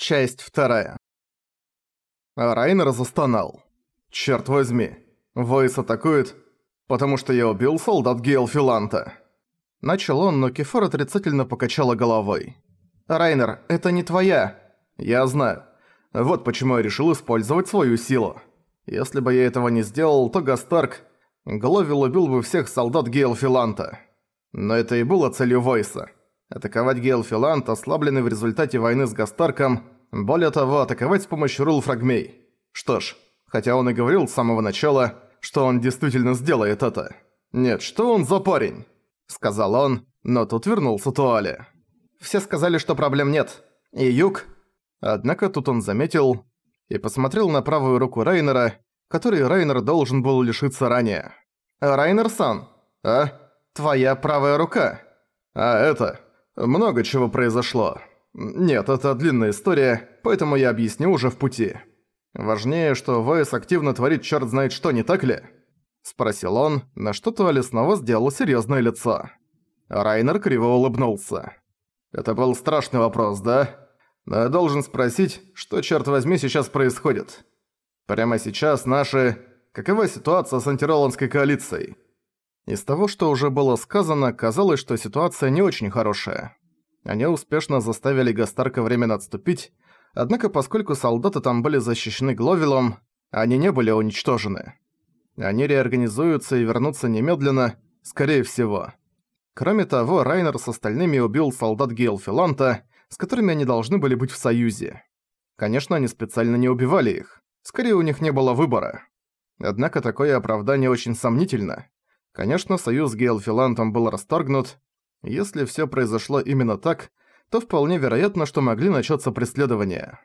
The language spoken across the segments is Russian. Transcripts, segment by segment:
Часть вторая. Райнер застонал. «Чёрт возьми, Войс атакует, потому что я убил солдат Гейлфиланта». Начал он, но Кефар отрицательно покачала головой. «Райнер, это не твоя». «Я знаю. Вот почему я решил использовать свою силу. Если бы я этого не сделал, то Гастарк, Гловил убил бы всех солдат Гейлфиланта. Но это и было целью Войса. Атаковать Гейлфилант, ослабленный в результате войны с Гастарком, более того, атаковать с помощью рул-фрагмей. Что ж, хотя он и говорил с самого начала, что он действительно сделает это. «Нет, что он за парень?» – сказал он, но тут вернулся Туале. Все сказали, что проблем нет. И Юг... Однако тут он заметил и посмотрел на правую руку Райнера, которой Райнер должен был лишиться ранее. «Райнер-сан, а? Твоя правая рука?» «А это...» Много чего произошло. Нет, это длинная история, поэтому я объясню уже в пути. Важнее, что Войс активно творит черт знает что, не так ли? Спросил он, на что Туали снова сделал серьезное лицо. Райнер криво улыбнулся. Это был страшный вопрос, да? Но я должен спросить, что, черт возьми, сейчас происходит. Прямо сейчас наши... Какова ситуация с антироландской коалицией? Из того, что уже было сказано, казалось, что ситуация не очень хорошая. Они успешно заставили Гастарка временно отступить, однако поскольку солдаты там были защищены Гловилом, они не были уничтожены. Они реорганизуются и вернутся немедленно, скорее всего. Кроме того, Райнер с остальными убил солдат Гейлфиланта, с которыми они должны были быть в союзе. Конечно, они специально не убивали их. Скорее, у них не было выбора. Однако такое оправдание очень сомнительно. Конечно, союз с Гейлфилантом был расторгнут. Если всё произошло именно так, то вполне вероятно, что могли начаться преследования.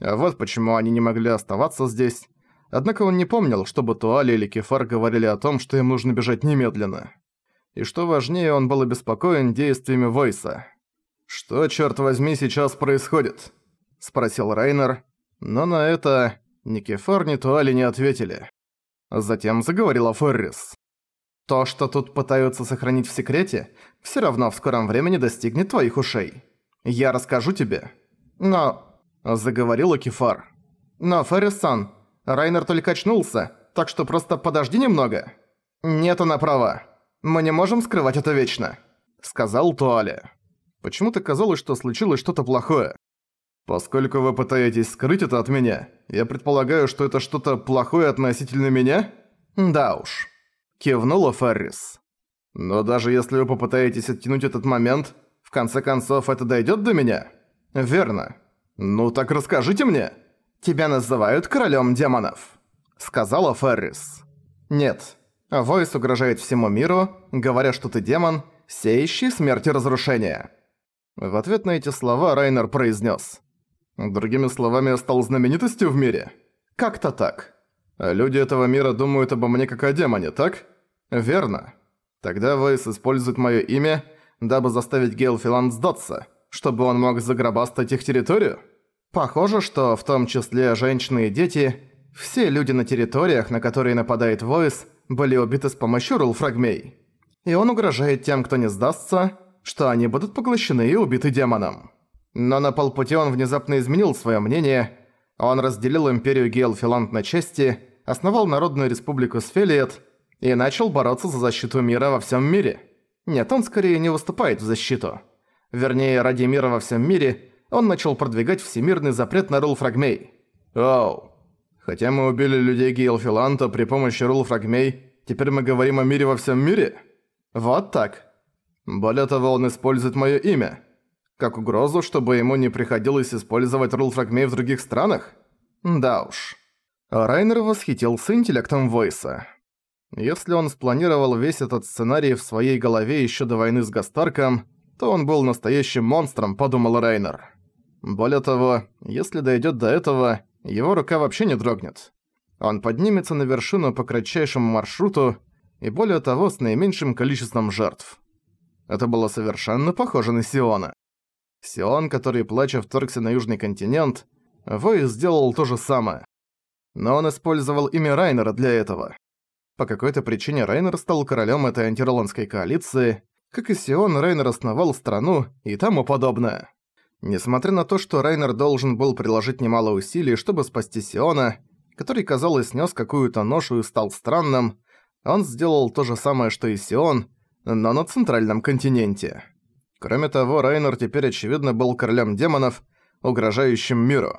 А вот почему они не могли оставаться здесь. Однако он не помнил, чтобы Туали или Кефар говорили о том, что им нужно бежать немедленно. И что важнее, он был обеспокоен действиями Войса. «Что, чёрт возьми, сейчас происходит?» – спросил Райнер, но на это ни Кефар, ни Туали не ответили. Затем заговорила Феррис. То, что тут пытаются сохранить в секрете, все равно в скором времени достигнет твоих ушей. Я расскажу тебе. Но... Заговорила Кефар. Но, Феррис-сан, Райнер только очнулся, так что просто подожди немного. Нет, она права. Мы не можем скрывать это вечно. Сказал Туале. Почему-то казалось, что случилось что-то плохое. Поскольку вы пытаетесь скрыть это от меня, я предполагаю, что это что-то плохое относительно меня? Да уж. Кивнула Феррис. «Но даже если вы попытаетесь оттянуть этот момент, в конце концов это дойдет до меня?» «Верно. Ну так расскажите мне!» «Тебя называют королем демонов», — сказала Феррис. «Нет. Войс угрожает всему миру, говоря, что ты демон, сеющий смерть и разрушение». В ответ на эти слова Райнер произнес: «Другими словами, я стал знаменитостью в мире? Как-то так. Люди этого мира думают обо мне как о демоне, так?» «Верно. Тогда Вейс использует моё имя, дабы заставить Гейлфиланд сдаться, чтобы он мог загробастать их территорию? Похоже, что в том числе женщины и дети, все люди на территориях, на которые нападает Войс, были убиты с помощью рулфрагмей. И он угрожает тем, кто не сдастся, что они будут поглощены и убиты демоном. Но на полпути он внезапно изменил своё мнение, он разделил империю Гейлфиланд на части, основал Народную Республику Сфелиет – и начал бороться за защиту мира во всем мире. Нет, он скорее не выступает в защиту. Вернее, ради мира во всем мире он начал продвигать всемирный запрет на рулфрагмей. Оу. Хотя мы убили людей Гейлфиланта при помощи рулфрагмей, теперь мы говорим о мире во всем мире? Вот так. Более того, он использует моё имя. Как угрозу, чтобы ему не приходилось использовать рулфрагмей в других странах? Да уж. Райнер восхитился интеллектом Войса. Если он спланировал весь этот сценарий в своей голове еще до войны с Гастарком, то он был настоящим монстром, подумал Райнер. Более того, если дойдет до этого, его рука вообще не дрогнет. Он поднимется на вершину по кратчайшему маршруту и более того с наименьшим количеством жертв. Это было совершенно похоже на Сиона. Сион, который плача вторгся на Южный континент, Вой сделал то же самое. Но он использовал имя Райнера для этого. По какой-то причине Райнер стал королем этой антироландской коалиции, как и Сион, Райнер основал страну и тому подобное. Несмотря на то, что Райнер должен был приложить немало усилий, чтобы спасти Сиона, который, казалось, нес какую-то ношу и стал странным, он сделал то же самое, что и Сион, но на центральном континенте. Кроме того, Райнер теперь очевидно был королем демонов, угрожающим миру.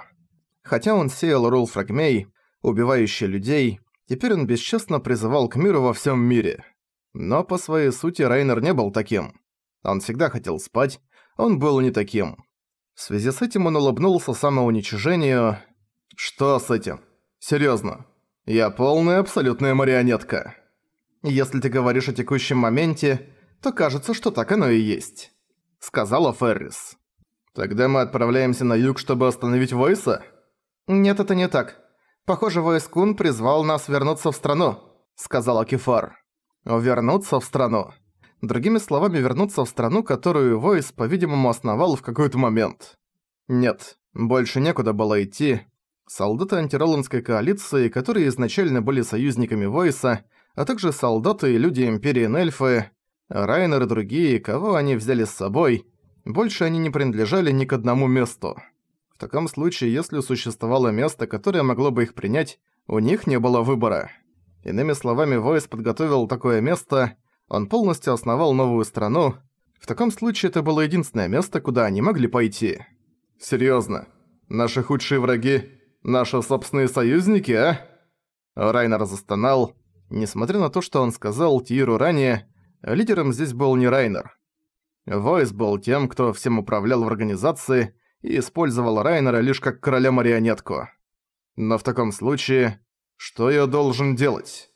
Хотя он сеял рул фрагмей, убивающий людей, теперь он бесчестно призывал к миру во всем мире. Но по своей сути Райнер не был таким. Он всегда хотел спать, он был не таким. В связи с этим он улыбнулся самоуничижению. «Что с этим? Серьёзно. Я полная абсолютная марионетка. Если ты говоришь о текущем моменте, то кажется, что так оно и есть», — сказала Феррис. «Тогда мы отправляемся на юг, чтобы остановить Войса?» «Нет, это не так. Похоже, Войс-кун призвал нас вернуться в страну», — сказала Кефар. «Вернуться в страну». Другими словами, вернуться в страну, которую Войс, по-видимому, основал в какой-то момент. Нет, больше некуда было идти. Солдаты антироландской коалиции, которые изначально были союзниками Войса, а также солдаты и люди Империи Нельфы, Райнер и другие, кого они взяли с собой, больше они не принадлежали ни к одному месту. В таком случае, если существовало место, которое могло бы их принять, у них не было выбора. Иными словами, Войс подготовил такое место, он полностью основал новую страну. В таком случае это было единственное место, куда они могли пойти. Серьезно, Наши худшие враги – наши собственные союзники, а?» Райнер застонал. Несмотря на то, что он сказал Тиру ранее, лидером здесь был не Райнер. Войс был тем, кто всем управлял в организации и использовал Райнера лишь как короля-марионетку. Но в таком случае, что я должен делать?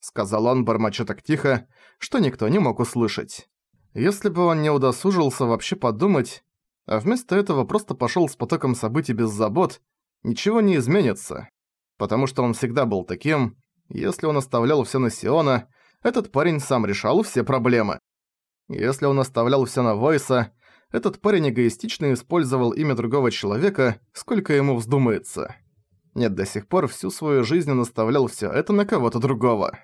Сказал он, бормоча так тихо, что никто не мог услышать. Если бы он не удосужился вообще подумать, а вместо этого просто пошёл с потоком событий без забот, ничего не изменится. Потому что он всегда был таким, если он оставлял всё на Сиона, этот парень сам решал все проблемы. Если он оставлял всё на Войса, этот парень эгоистично использовал имя другого человека, сколько ему вздумается. Нет, до сих пор всю свою жизнь он оставлял всё это на кого-то другого.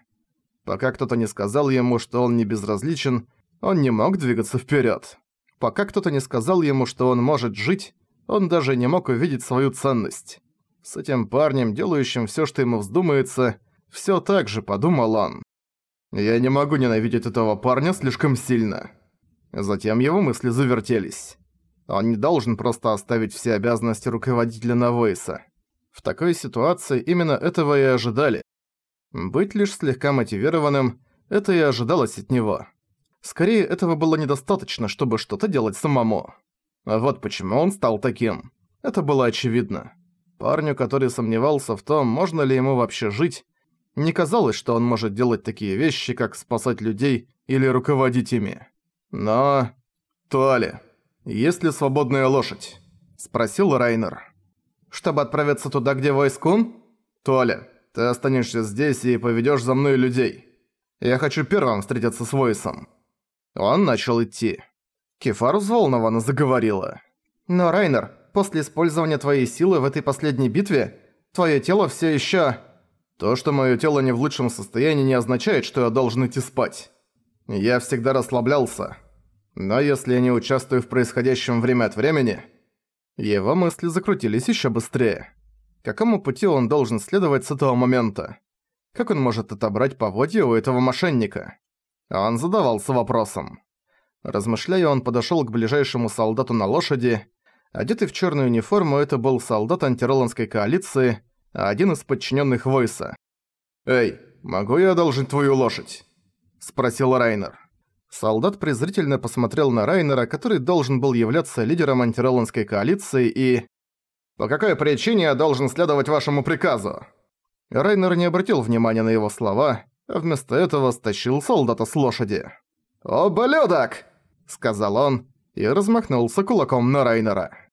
Пока кто-то не сказал ему, что он не безразличен, он не мог двигаться вперед. Пока кто-то не сказал ему, что он может жить, он даже не мог увидеть свою ценность. С этим парнем, делающим все, что ему вздумается, все так же подумал он. «Я не могу ненавидеть этого парня слишком сильно». Затем его мысли завертелись. Он не должен просто оставить все обязанности руководителя Навойса. В такой ситуации именно этого и ожидали. Быть лишь слегка мотивированным – это и ожидалось от него. Скорее, этого было недостаточно, чтобы что-то делать самому. Вот почему он стал таким. Это было очевидно. Парню, который сомневался в том, можно ли ему вообще жить, не казалось, что он может делать такие вещи, как спасать людей или руководить ими. Но... Туале, есть ли свободная лошадь? Спросил Райнер. Чтобы отправиться туда, где войскун? Туале, ты останешься здесь и поведёшь за мной людей. Я хочу первым встретиться с Войсом». Он начал идти. Кефар взволнованно заговорила. «Но, Райнер, после использования твоей силы в этой последней битве, твоё тело всё ещё...» «То, что моё тело не в лучшем состоянии, не означает, что я должен идти спать. Я всегда расслаблялся. Но если я не участвую в происходящем время от времени...» Его мысли закрутились ещё быстрее. Какому пути он должен следовать с этого момента? Как он может отобрать поводья у этого мошенника? Он задавался вопросом. Размышляя, он подошёл к ближайшему солдату на лошади. Одетый в чёрную униформу, это был солдат антироландской коалиции, один из подчинённых Войса. «Эй, могу я одолжить твою лошадь?» – спросил Райнер. Солдат презрительно посмотрел на Райнера, который должен был являться лидером антироландской коалиции, и... «По какой причине я должен следовать вашему приказу?» Райнер не обратил внимания на его слова, а вместо этого стащил солдата с лошади. «Ублюдок!» — сказал он и размахнулся кулаком на Райнера.